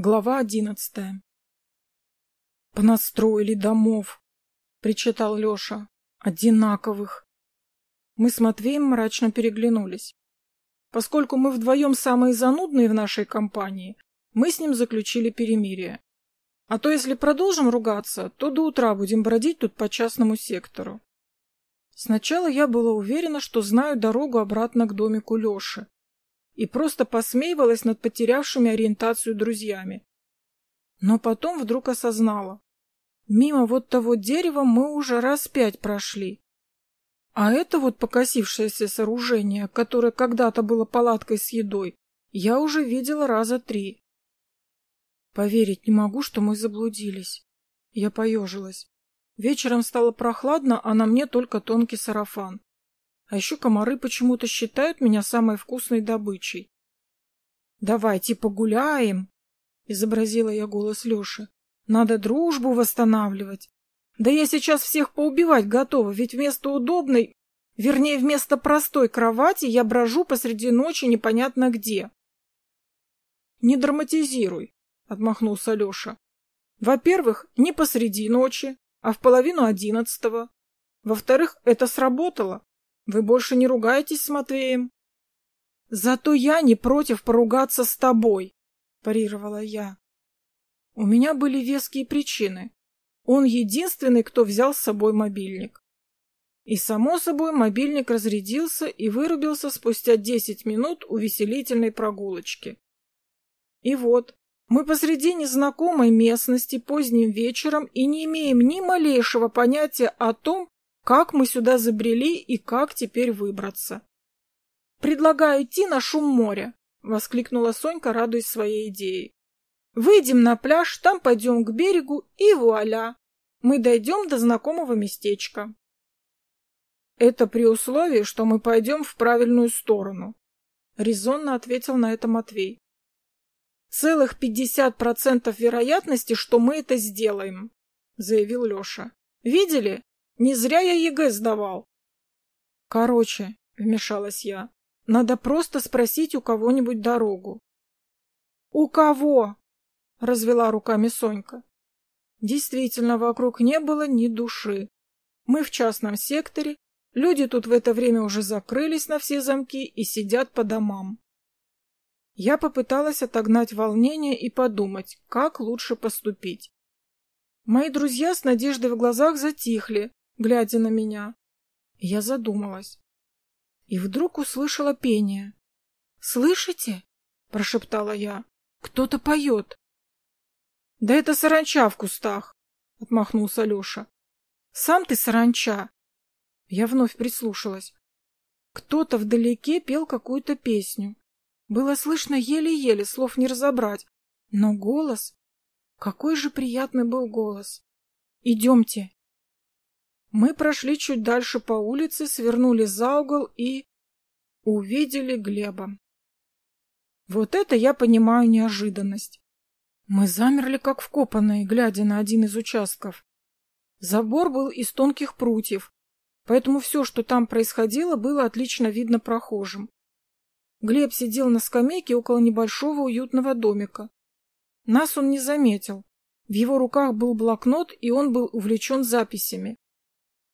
Глава одиннадцатая. «Понастроили домов», — причитал Леша. «Одинаковых». Мы с Матвеем мрачно переглянулись. Поскольку мы вдвоем самые занудные в нашей компании, мы с ним заключили перемирие. А то если продолжим ругаться, то до утра будем бродить тут по частному сектору. Сначала я была уверена, что знаю дорогу обратно к домику Леши и просто посмеивалась над потерявшими ориентацию друзьями. Но потом вдруг осознала. Мимо вот того дерева мы уже раз пять прошли. А это вот покосившееся сооружение, которое когда-то было палаткой с едой, я уже видела раза три. Поверить не могу, что мы заблудились. Я поежилась. Вечером стало прохладно, а на мне только тонкий сарафан. А еще комары почему-то считают меня самой вкусной добычей. «Давайте погуляем», — изобразила я голос Леши. «Надо дружбу восстанавливать. Да я сейчас всех поубивать готова, ведь вместо удобной, вернее, вместо простой кровати я брожу посреди ночи непонятно где». «Не драматизируй», — отмахнулся Леша. «Во-первых, не посреди ночи, а в половину одиннадцатого. Во-вторых, это сработало. Вы больше не ругаетесь с Матвеем? Зато я не против поругаться с тобой, парировала я. У меня были веские причины. Он единственный, кто взял с собой мобильник. И, само собой, мобильник разрядился и вырубился спустя десять минут увеселительной прогулочки. И вот, мы посреди незнакомой местности поздним вечером и не имеем ни малейшего понятия о том, как мы сюда забрели и как теперь выбраться? Предлагаю идти на шум моря, воскликнула Сонька, радуясь своей идее. Выйдем на пляж, там пойдем к берегу и вуаля! Мы дойдем до знакомого местечка. Это при условии, что мы пойдем в правильную сторону, резонно ответил на это Матвей. Целых пятьдесят процентов вероятности, что мы это сделаем, заявил Леша. Видели? Не зря я ЕГЭ сдавал. Короче, вмешалась я, надо просто спросить у кого-нибудь дорогу. У кого? Развела руками Сонька. Действительно, вокруг не было ни души. Мы в частном секторе, люди тут в это время уже закрылись на все замки и сидят по домам. Я попыталась отогнать волнение и подумать, как лучше поступить. Мои друзья с надеждой в глазах затихли, глядя на меня. Я задумалась. И вдруг услышала пение. «Слышите?» — прошептала я. «Кто-то поет». «Да это саранча в кустах!» — отмахнулся Леша. «Сам ты саранча!» Я вновь прислушалась. Кто-то вдалеке пел какую-то песню. Было слышно еле-еле, слов не разобрать. Но голос... Какой же приятный был голос! «Идемте!» Мы прошли чуть дальше по улице, свернули за угол и... увидели Глеба. Вот это я понимаю неожиданность. Мы замерли, как вкопанные, глядя на один из участков. Забор был из тонких прутьев, поэтому все, что там происходило, было отлично видно прохожим. Глеб сидел на скамейке около небольшого уютного домика. Нас он не заметил. В его руках был блокнот, и он был увлечен записями.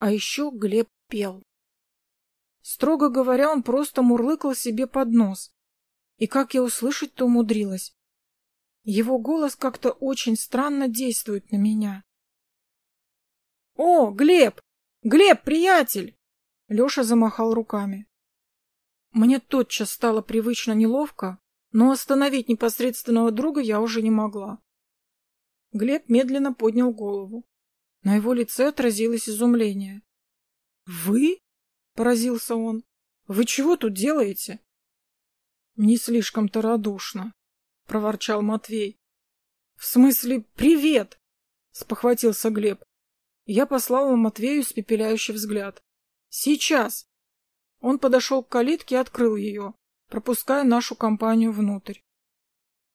А еще Глеб пел. Строго говоря, он просто мурлыкал себе под нос. И как я услышать-то умудрилась. Его голос как-то очень странно действует на меня. «О, Глеб! Глеб, приятель!» Леша замахал руками. Мне тотчас стало привычно неловко, но остановить непосредственного друга я уже не могла. Глеб медленно поднял голову. На его лице отразилось изумление. «Вы?» — поразился он. «Вы чего тут делаете?» «Не слишком-то радушно», — проворчал Матвей. «В смысле, привет!» — спохватился Глеб. Я послал Матвею испепеляющий взгляд. «Сейчас!» Он подошел к калитке и открыл ее, пропуская нашу компанию внутрь.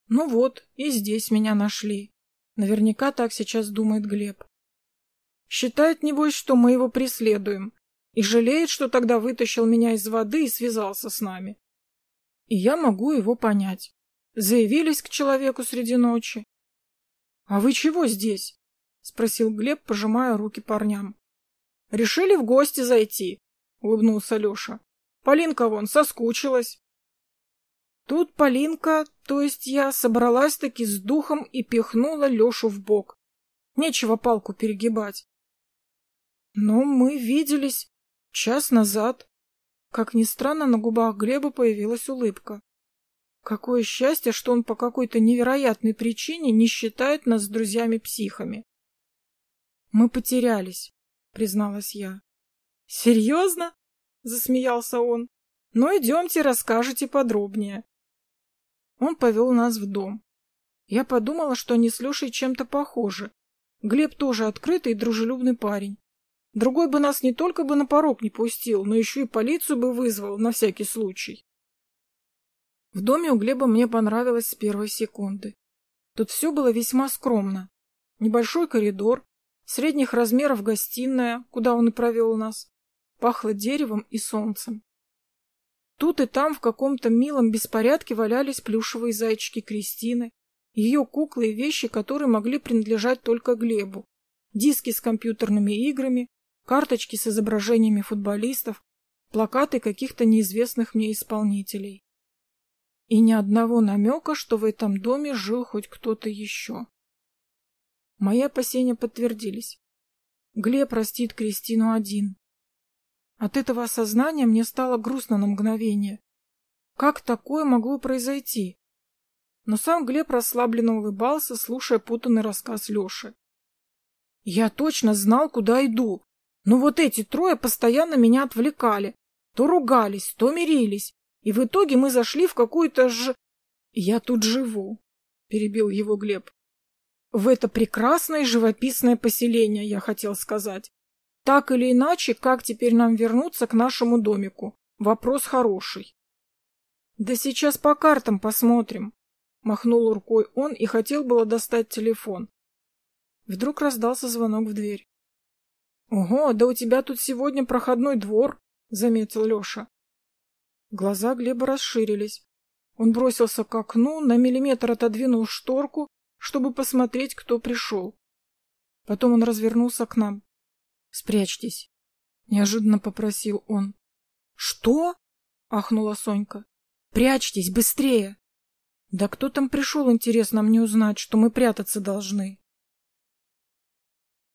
Ну вот, и здесь меня нашли. Наверняка так сейчас думает Глеб. Считает, небось, что мы его преследуем, и жалеет, что тогда вытащил меня из воды и связался с нами. И я могу его понять. Заявились к человеку среди ночи. — А вы чего здесь? — спросил Глеб, пожимая руки парням. — Решили в гости зайти, — улыбнулся Леша. — Полинка вон соскучилась. Тут Полинка, то есть я, собралась-таки с духом и пихнула Лешу в бок. Нечего палку перегибать. Но мы виделись час назад. Как ни странно, на губах Глеба появилась улыбка. Какое счастье, что он по какой-то невероятной причине не считает нас друзьями-психами. Мы потерялись, призналась я. Серьезно? Засмеялся он. Ну, идемте, расскажете подробнее. Он повел нас в дом. Я подумала, что они с Лешей чем-то похожи. Глеб тоже открытый и дружелюбный парень. Другой бы нас не только бы на порог не пустил, но еще и полицию бы вызвал на всякий случай. В доме у Глеба мне понравилось с первой секунды. Тут все было весьма скромно. Небольшой коридор, средних размеров гостиная, куда он и провел нас, пахло деревом и солнцем. Тут и там в каком-то милом беспорядке валялись плюшевые зайчики Кристины, ее куклы и вещи, которые могли принадлежать только Глебу, диски с компьютерными играми, карточки с изображениями футболистов, плакаты каких-то неизвестных мне исполнителей. И ни одного намека, что в этом доме жил хоть кто-то еще. Мои опасения подтвердились. Глеб простит Кристину один. От этого осознания мне стало грустно на мгновение. Как такое могло произойти? Но сам Глеб расслабленно улыбался, слушая путанный рассказ Леши. Я точно знал, куда иду, но вот эти трое постоянно меня отвлекали. То ругались, то мирились. И в итоге мы зашли в какую-то ж... Я тут живу, перебил его Глеб. В это прекрасное живописное поселение, я хотел сказать. Так или иначе, как теперь нам вернуться к нашему домику? Вопрос хороший. Да сейчас по картам посмотрим. Махнул рукой он и хотел было достать телефон. Вдруг раздался звонок в дверь. Ого, да у тебя тут сегодня проходной двор, заметил Леша. Глаза Глеба расширились. Он бросился к окну, на миллиметр отодвинул шторку, чтобы посмотреть, кто пришел. Потом он развернулся к нам. «Спрячьтесь», — неожиданно попросил он. «Что?» — ахнула Сонька. «Прячьтесь, быстрее!» «Да кто там пришел, интересно мне узнать, что мы прятаться должны?»